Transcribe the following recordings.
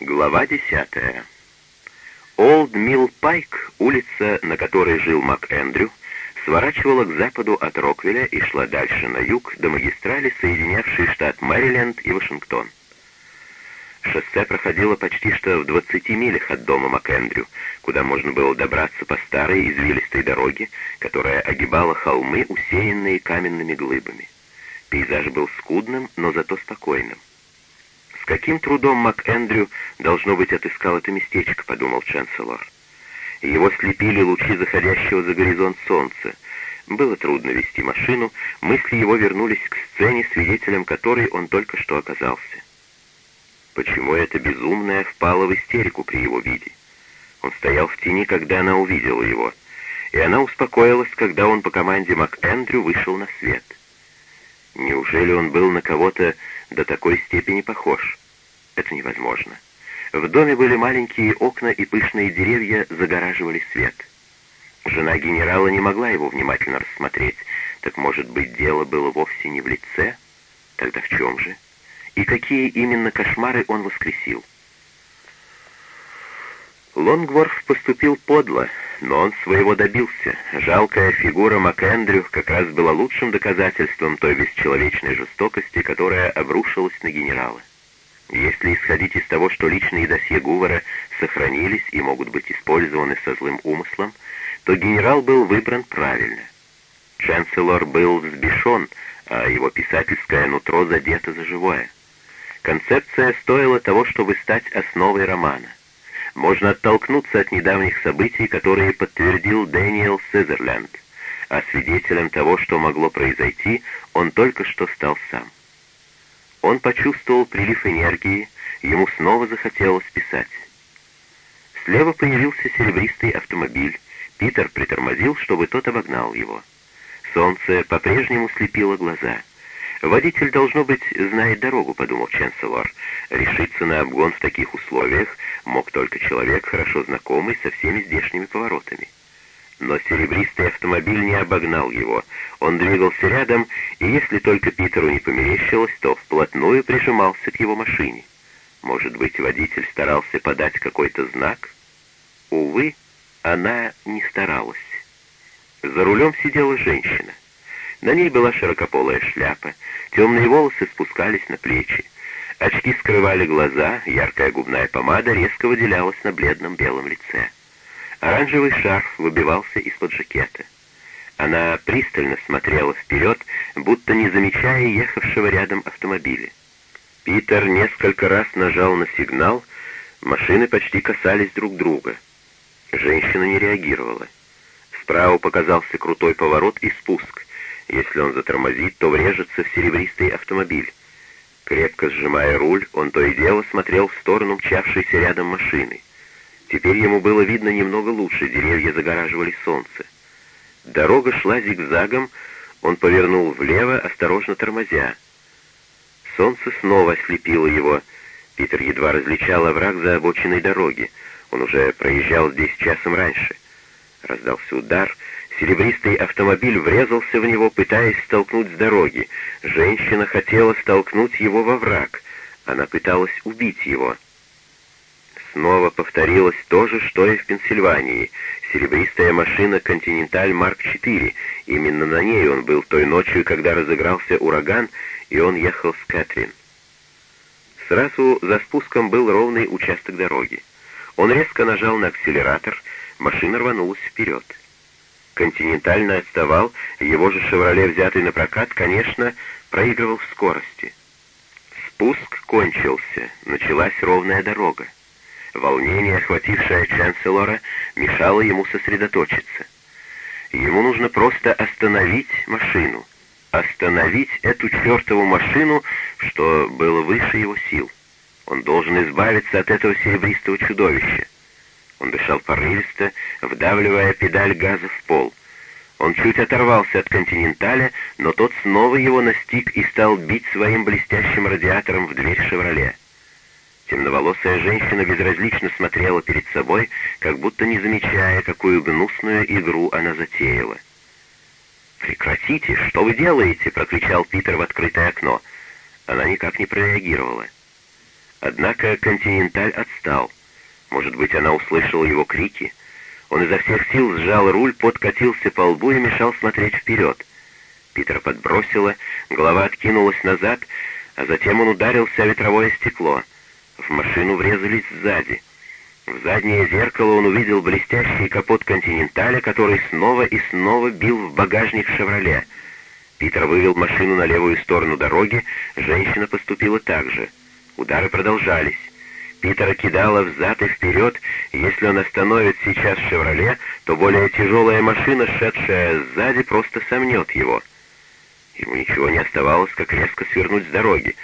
Глава десятая. Олд Милл Пайк, улица, на которой жил Мак Эндрю, сворачивала к западу от Роквилля и шла дальше на юг до магистрали, соединявшей штат Мэриленд и Вашингтон. Шоссе проходило почти что в 20 милях от дома МакЭндрю, куда можно было добраться по старой извилистой дороге, которая огибала холмы, усеянные каменными глыбами. Пейзаж был скудным, но зато спокойным. Каким трудом МакЭндрю, должно быть, отыскал это местечко, подумал Чанселор. Его слепили лучи заходящего за горизонт солнца. Было трудно вести машину, мысли его вернулись к сцене, свидетелем которой он только что оказался. Почему эта безумная впала в истерику при его виде? Он стоял в тени, когда она увидела его, и она успокоилась, когда он по команде МакЭндрю вышел на свет. Неужели он был на кого-то до такой степени похож? Это невозможно. В доме были маленькие окна, и пышные деревья загораживали свет. Жена генерала не могла его внимательно рассмотреть. Так, может быть, дело было вовсе не в лице? Тогда в чем же? И какие именно кошмары он воскресил? Лонгворф поступил подло, но он своего добился. Жалкая фигура МакЭндрю как раз была лучшим доказательством той бесчеловечной жестокости, которая обрушилась на генерала. Если исходить из того, что личные досье Гувера сохранились и могут быть использованы со злым умыслом, то генерал был выбран правильно. Чанселор был взбешен, а его писательское нутро задето за живое. Концепция стоила того, чтобы стать основой романа. Можно оттолкнуться от недавних событий, которые подтвердил Дэниел Сизерленд, а свидетелем того, что могло произойти, он только что стал сам. Он почувствовал прилив энергии, ему снова захотелось писать. Слева появился серебристый автомобиль. Питер притормозил, чтобы тот обогнал его. Солнце по-прежнему слепило глаза. «Водитель, должно быть, знает дорогу», — подумал Ченселор. «Решиться на обгон в таких условиях мог только человек, хорошо знакомый со всеми здешними поворотами». Но серебристый автомобиль не обогнал его. Он двигался рядом, и если только Питеру не померещилось, то вплотную прижимался к его машине. Может быть, водитель старался подать какой-то знак? Увы, она не старалась. За рулем сидела женщина. На ней была широкополая шляпа, темные волосы спускались на плечи. Очки скрывали глаза, яркая губная помада резко выделялась на бледном белом лице. Оранжевый шарф выбивался из-под жакета. Она пристально смотрела вперед, будто не замечая ехавшего рядом автомобиля. Питер несколько раз нажал на сигнал, машины почти касались друг друга. Женщина не реагировала. Справа показался крутой поворот и спуск. Если он затормозит, то врежется в серебристый автомобиль. Крепко сжимая руль, он то и дело смотрел в сторону мчавшейся рядом машины. Теперь ему было видно немного лучше, деревья загораживали солнце. Дорога шла зигзагом, он повернул влево, осторожно тормозя. Солнце снова ослепило его. Питер едва различал овраг за обочиной дороги. Он уже проезжал здесь часом раньше. Раздался удар. Серебристый автомобиль врезался в него, пытаясь столкнуть с дороги. Женщина хотела столкнуть его во враг. Она пыталась убить его. Снова повторилось то же, что и в Пенсильвании. Серебристая машина «Континенталь Марк-4». Именно на ней он был той ночью, когда разыгрался ураган, и он ехал с Кэтрин. Сразу за спуском был ровный участок дороги. Он резко нажал на акселератор, машина рванулась вперед. Континентально отставал, его же «Шевроле», взятый на прокат, конечно, проигрывал в скорости. Спуск кончился, началась ровная дорога. Волнение, охватившее Чанселора, мешало ему сосредоточиться. Ему нужно просто остановить машину. Остановить эту чертову машину, что было выше его сил. Он должен избавиться от этого серебристого чудовища. Он дышал порывисто, вдавливая педаль газа в пол. Он чуть оторвался от «Континенталя», но тот снова его настиг и стал бить своим блестящим радиатором в дверь «Шевроле». Темноволосая женщина безразлично смотрела перед собой, как будто не замечая, какую гнусную игру она затеяла. «Прекратите! Что вы делаете?» — прокричал Питер в открытое окно. Она никак не прореагировала. Однако «Континенталь» отстал. Может быть, она услышала его крики? Он изо всех сил сжал руль, подкатился по лбу и мешал смотреть вперед. Питера подбросило, голова откинулась назад, а затем он ударился о ветровое стекло. В машину врезались сзади. В заднее зеркало он увидел блестящий капот «Континенталя», который снова и снова бил в багажник «Шевроле». Питер вывел машину на левую сторону дороги, женщина поступила так же. Удары продолжались. Питера кидало взад и вперед, если он остановит сейчас «Шевроле», то более тяжелая машина, шедшая сзади, просто сомнет его. Ему ничего не оставалось, как резко свернуть с дороги.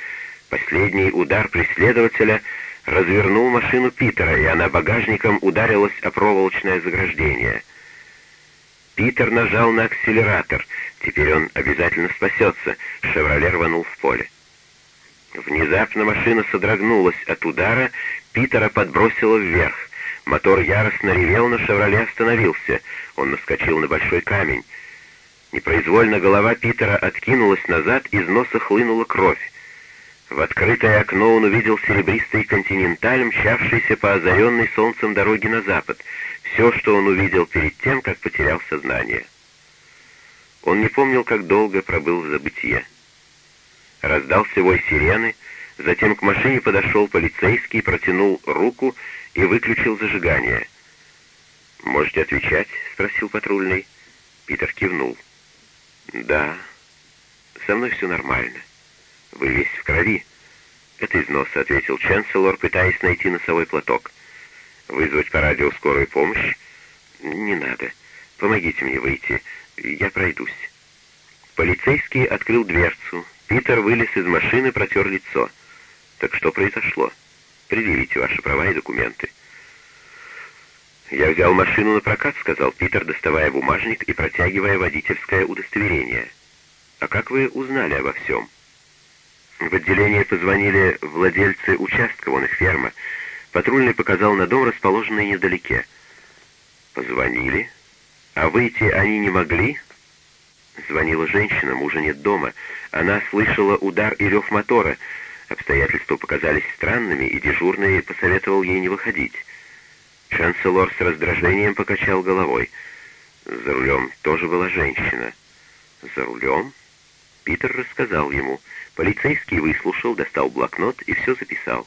Последний удар преследователя развернул машину Питера, и она багажником ударилась о проволочное заграждение. Питер нажал на акселератор. Теперь он обязательно спасется. «Шевроле» рванул в поле. Внезапно машина содрогнулась от удара, Питера подбросило вверх. Мотор яростно ревел, но «Шевроле» остановился. Он наскочил на большой камень. Непроизвольно голова Питера откинулась назад, из носа хлынула кровь. В открытое окно он увидел серебристый континенталь, мчавшийся по озаренной солнцем дороге на запад. Все, что он увидел перед тем, как потерял сознание. Он не помнил, как долго пробыл в забытье. Раздался вой сирены, затем к машине подошел полицейский, протянул руку и выключил зажигание. «Можете отвечать?» — спросил патрульный. Питер кивнул. «Да, со мной все нормально. Вы весь в крови». «Это из носа», — ответил Ченселор, пытаясь найти носовой платок. «Вызвать по радио скорую помощь?» «Не надо. Помогите мне выйти. Я пройдусь». Полицейский открыл дверцу, Питер вылез из машины, протер лицо. «Так что произошло? Предъявите ваши права и документы». «Я взял машину на прокат», — сказал Питер, доставая бумажник и протягивая водительское удостоверение. «А как вы узнали обо всем?» В отделение позвонили владельцы участка, вон их ферма. Патрульный показал на дом, расположенный недалеке. «Позвонили? А выйти они не могли?» Звонила женщина, мужа нет дома. Она слышала удар и рев мотора. Обстоятельства показались странными, и дежурный посоветовал ей не выходить. Шанселор с раздражением покачал головой. За рулем тоже была женщина. За рулем? Питер рассказал ему. Полицейский выслушал, достал блокнот и все записал.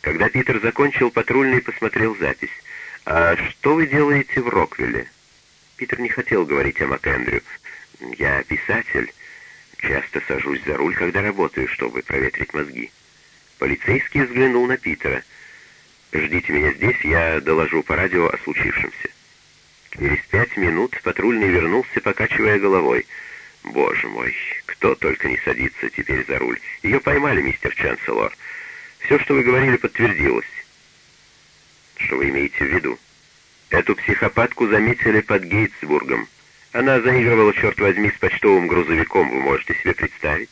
Когда Питер закончил, патрульный посмотрел запись. «А что вы делаете в Роквилле?» Питер не хотел говорить о МакЭндрю. Я писатель. Часто сажусь за руль, когда работаю, чтобы проветрить мозги. Полицейский взглянул на Питера. «Ждите меня здесь, я доложу по радио о случившемся». Через пять минут патрульный вернулся, покачивая головой. «Боже мой, кто только не садится теперь за руль. Ее поймали, мистер Чанселор. Все, что вы говорили, подтвердилось». «Что вы имеете в виду?» «Эту психопатку заметили под Гейтсбургом. Она заигрывала, черт возьми, с почтовым грузовиком, вы можете себе представить?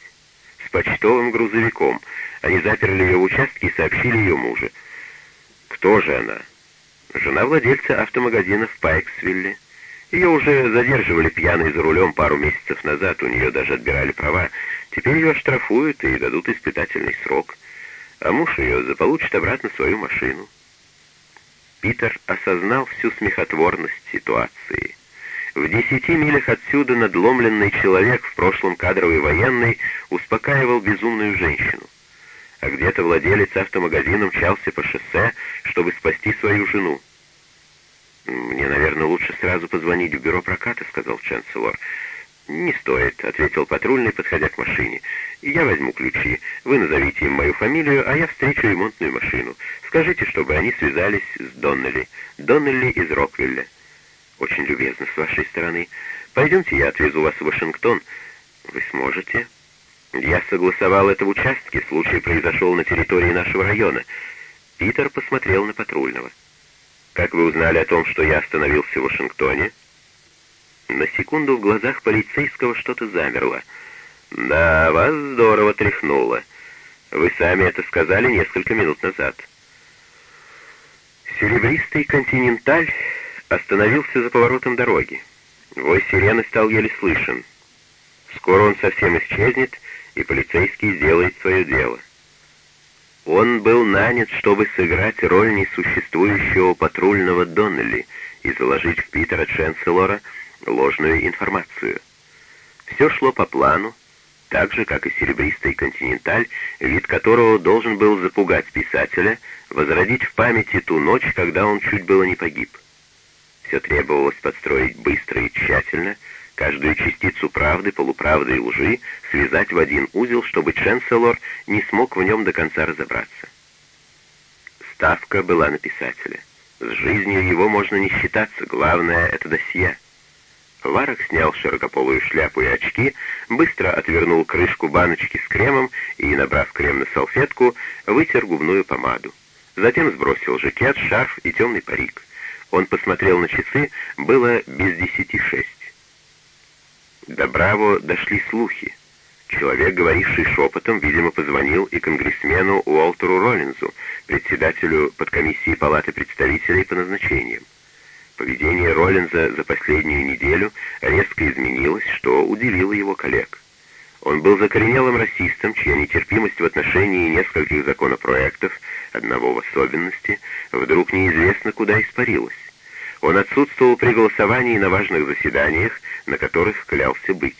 С почтовым грузовиком. Они заперли ее в участке и сообщили ее мужу. Кто же она? Жена владельца автомагазина в Пайксвилле. Ее уже задерживали пьяной за рулем пару месяцев назад, у нее даже отбирали права. Теперь ее оштрафуют и дадут испытательный срок. А муж ее заполучит обратно свою машину. Питер осознал всю смехотворность ситуации. В десяти милях отсюда надломленный человек, в прошлом кадровый военный, успокаивал безумную женщину. А где-то владелец автомагазина мчался по шоссе, чтобы спасти свою жену. «Мне, наверное, лучше сразу позвонить в бюро проката», — сказал Ченселор. «Не стоит», — ответил патрульный, подходя к машине. «Я возьму ключи. Вы назовите им мою фамилию, а я встречу ремонтную машину. Скажите, чтобы они связались с Доннелли. Доннелли из Роквилля». «Очень любезно с вашей стороны. Пойдемте, я отвезу вас в Вашингтон. Вы сможете?» «Я согласовал это в участке. Случай произошел на территории нашего района». Питер посмотрел на патрульного. «Как вы узнали о том, что я остановился в Вашингтоне?» На секунду в глазах полицейского что-то замерло. «Да, вас здорово тряхнуло. Вы сами это сказали несколько минут назад». Серебристый «Континенталь» остановился за поворотом дороги. Вой сирены стал еле слышен. Скоро он совсем исчезнет, и полицейский сделает свое дело. Он был нанят, чтобы сыграть роль несуществующего патрульного Доннелли и заложить в Питера Ченселора ложную информацию. Все шло по плану, так же, как и серебристый континенталь, вид которого должен был запугать писателя, возродить в памяти ту ночь, когда он чуть было не погиб. Все требовалось подстроить быстро и тщательно, каждую частицу правды, полуправды и лжи связать в один узел, чтобы Ченселор не смог в нем до конца разобраться. Ставка была на писателя. С жизнью его можно не считаться, главное — это досье. Варок снял широкополую шляпу и очки, быстро отвернул крышку баночки с кремом и, набрав крем на салфетку, вытер губную помаду. Затем сбросил жакет, шарф и темный парик. Он посмотрел на часы, было без десяти шесть. До Браво дошли слухи. Человек, говоривший шепотом, видимо, позвонил и конгрессмену Уолтеру Роллинзу, председателю подкомиссии Палаты представителей по назначениям. Поведение Роллинза за последнюю неделю резко изменилось, что удивило его коллег. Он был закоренелым расистом, чья нетерпимость в отношении нескольких законопроектов, одного в особенности, вдруг неизвестно куда испарилась. Он отсутствовал при голосовании на важных заседаниях, на которых клялся быть.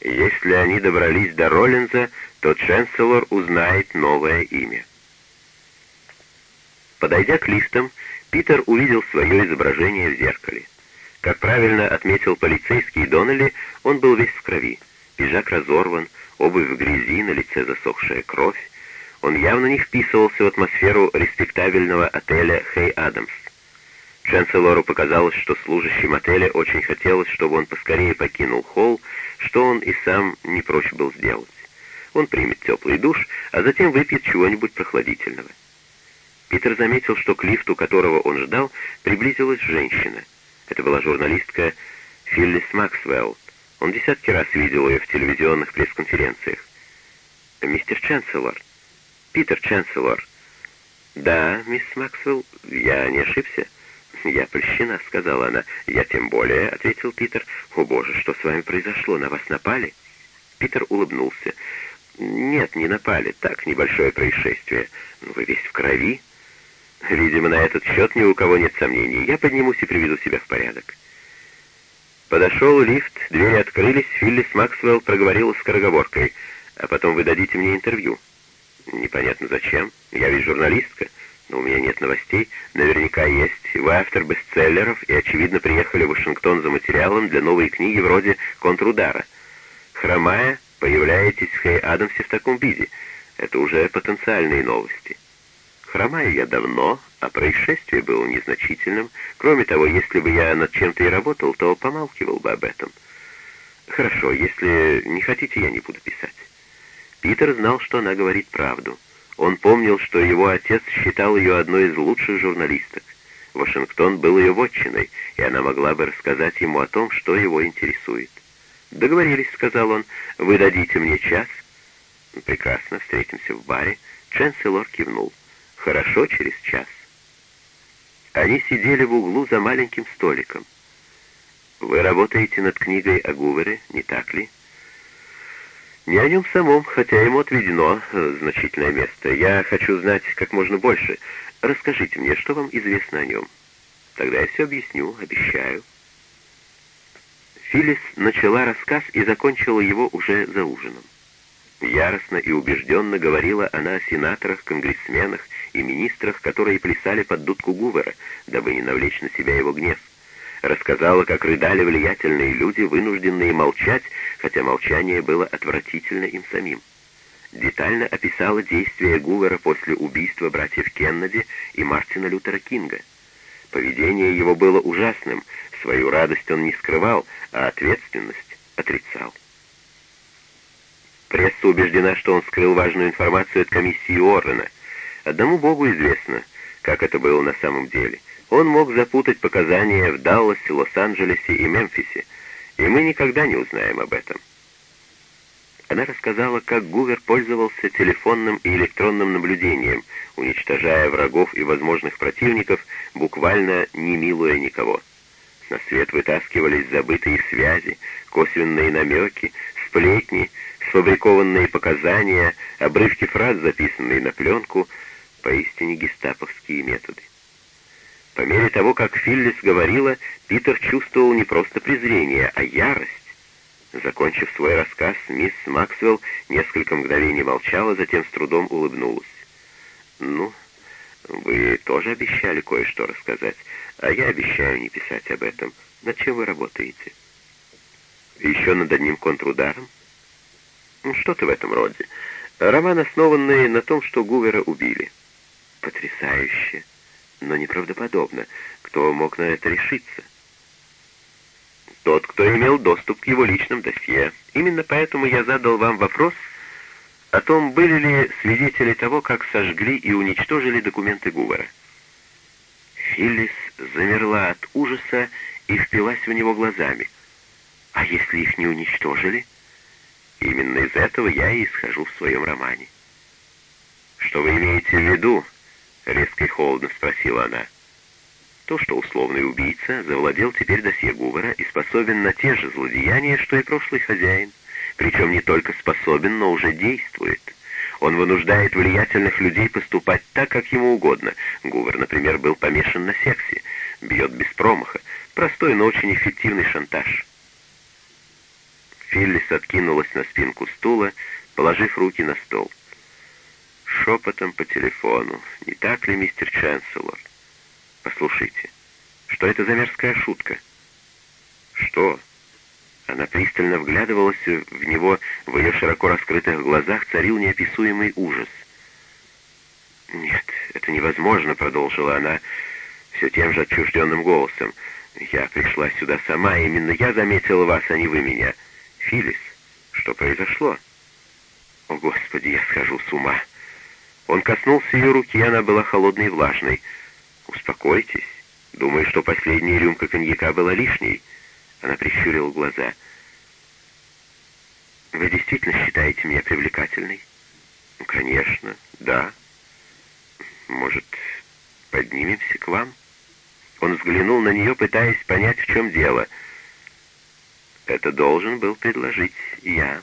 Если они добрались до Роллинза, то Ченселор узнает новое имя. Подойдя к лифтам, Питер увидел свое изображение в зеркале. Как правильно отметил полицейский Доннелли, он был весь в крови. Пиджак разорван, обувь в грязи, на лице засохшая кровь. Он явно не вписывался в атмосферу респектабельного отеля «Хей Адамс». Чанселору показалось, что служащим отеля очень хотелось, чтобы он поскорее покинул холл, что он и сам не прочь был сделать. Он примет теплый душ, а затем выпьет чего-нибудь прохладительного. Питер заметил, что к лифту, которого он ждал, приблизилась женщина. Это была журналистка Филлис Максвелл. Он десятки раз видел ее в телевизионных пресс-конференциях. «Мистер Чанселор». «Питер Чанселор». «Да, мисс Максвелл, я не ошибся». «Я польщена», — сказала она. «Я тем более», — ответил Питер. «О, боже, что с вами произошло? На вас напали?» Питер улыбнулся. «Нет, не напали. Так, небольшое происшествие. Но вы весь в крови». Видимо, на этот счет ни у кого нет сомнений. Я поднимусь и приведу себя в порядок. Подошел лифт, двери открылись, Филлис Максвелл проговорила скороговоркой. «А потом вы дадите мне интервью». «Непонятно зачем. Я ведь журналистка, но у меня нет новостей. Наверняка есть. Вы автор бестселлеров и, очевидно, приехали в Вашингтон за материалом для новой книги вроде «Контрудара». Хромая, появляетесь в Хей Адамсе в таком виде. Это уже потенциальные новости». Хромаю я давно, а происшествие было незначительным. Кроме того, если бы я над чем-то и работал, то помалкивал бы об этом. Хорошо, если не хотите, я не буду писать. Питер знал, что она говорит правду. Он помнил, что его отец считал ее одной из лучших журналисток. Вашингтон был ее вотчиной, и она могла бы рассказать ему о том, что его интересует. «Договорились», — сказал он, — «вы дадите мне час?» «Прекрасно, встретимся в баре». Ченселор кивнул. Хорошо, через час. Они сидели в углу за маленьким столиком. Вы работаете над книгой о Гувере, не так ли? Не о нем самом, хотя ему отведено э, значительное место. Я хочу знать как можно больше. Расскажите мне, что вам известно о нем. Тогда я все объясню, обещаю. Филлис начала рассказ и закончила его уже за ужином. Яростно и убежденно говорила она о сенаторах, конгрессменах и министрах, которые плясали под дудку Гувера, дабы не навлечь на себя его гнев. Рассказала, как рыдали влиятельные люди, вынужденные молчать, хотя молчание было отвратительно им самим. Детально описала действия Гувера после убийства братьев Кеннеди и Мартина Лютера Кинга. Поведение его было ужасным, свою радость он не скрывал, а ответственность отрицал. Пресса убеждена, что он скрыл важную информацию от комиссии Уоррена. Одному Богу известно, как это было на самом деле. Он мог запутать показания в Далласе, Лос-Анджелесе и Мемфисе, и мы никогда не узнаем об этом. Она рассказала, как Гувер пользовался телефонным и электронным наблюдением, уничтожая врагов и возможных противников, буквально не милуя никого. На свет вытаскивались забытые связи, косвенные намеки, сплетни, сфабрикованные показания, обрывки фраз, записанные на пленку, поистине гестаповские методы. По мере того, как Филлис говорила, Питер чувствовал не просто презрение, а ярость. Закончив свой рассказ, мисс Максвелл несколько мгновений молчала, затем с трудом улыбнулась. «Ну, вы тоже обещали кое-что рассказать, а я обещаю не писать об этом. Над чем вы работаете?» «Еще над одним контрударом?» «Ну, «Что-то в этом роде. Роман, основанный на том, что Гувера убили». «Потрясающе, но неправдоподобно. Кто мог на это решиться?» «Тот, кто имел доступ к его личным досье. Именно поэтому я задал вам вопрос о том, были ли свидетели того, как сожгли и уничтожили документы Гувера. Филлис замерла от ужаса и впилась в него глазами. «А если их не уничтожили?» «Именно из этого я и исхожу в своем романе». «Что вы имеете в виду?» — резко и холодно спросила она. То, что условный убийца завладел теперь досье Гувера и способен на те же злодеяния, что и прошлый хозяин — причем не только способен, но уже действует. Он вынуждает влиятельных людей поступать так, как ему угодно. Гувер, например, был помешан на сексе, бьет без промаха. Простой, но очень эффективный шантаж. Филлис откинулась на спинку стула, положив руки на стол. Шепотом по телефону. Не так ли, мистер Чанселор? Послушайте, что это за мерзкая шутка? Что? Она пристально вглядывалась в него, в ее широко раскрытых глазах царил неописуемый ужас. «Нет, это невозможно», — продолжила она все тем же отчужденным голосом. «Я пришла сюда сама, именно я заметила вас, а не вы меня. Филис, что произошло?» «О, Господи, я схожу с ума!» Он коснулся ее руки, она была холодной и влажной. «Успокойтесь. Думаю, что последняя рюмка коньяка была лишней». Она прищурила глаза. «Вы действительно считаете меня привлекательной?» «Конечно, да. Может, поднимемся к вам?» Он взглянул на нее, пытаясь понять, в чем дело. «Это должен был предложить я».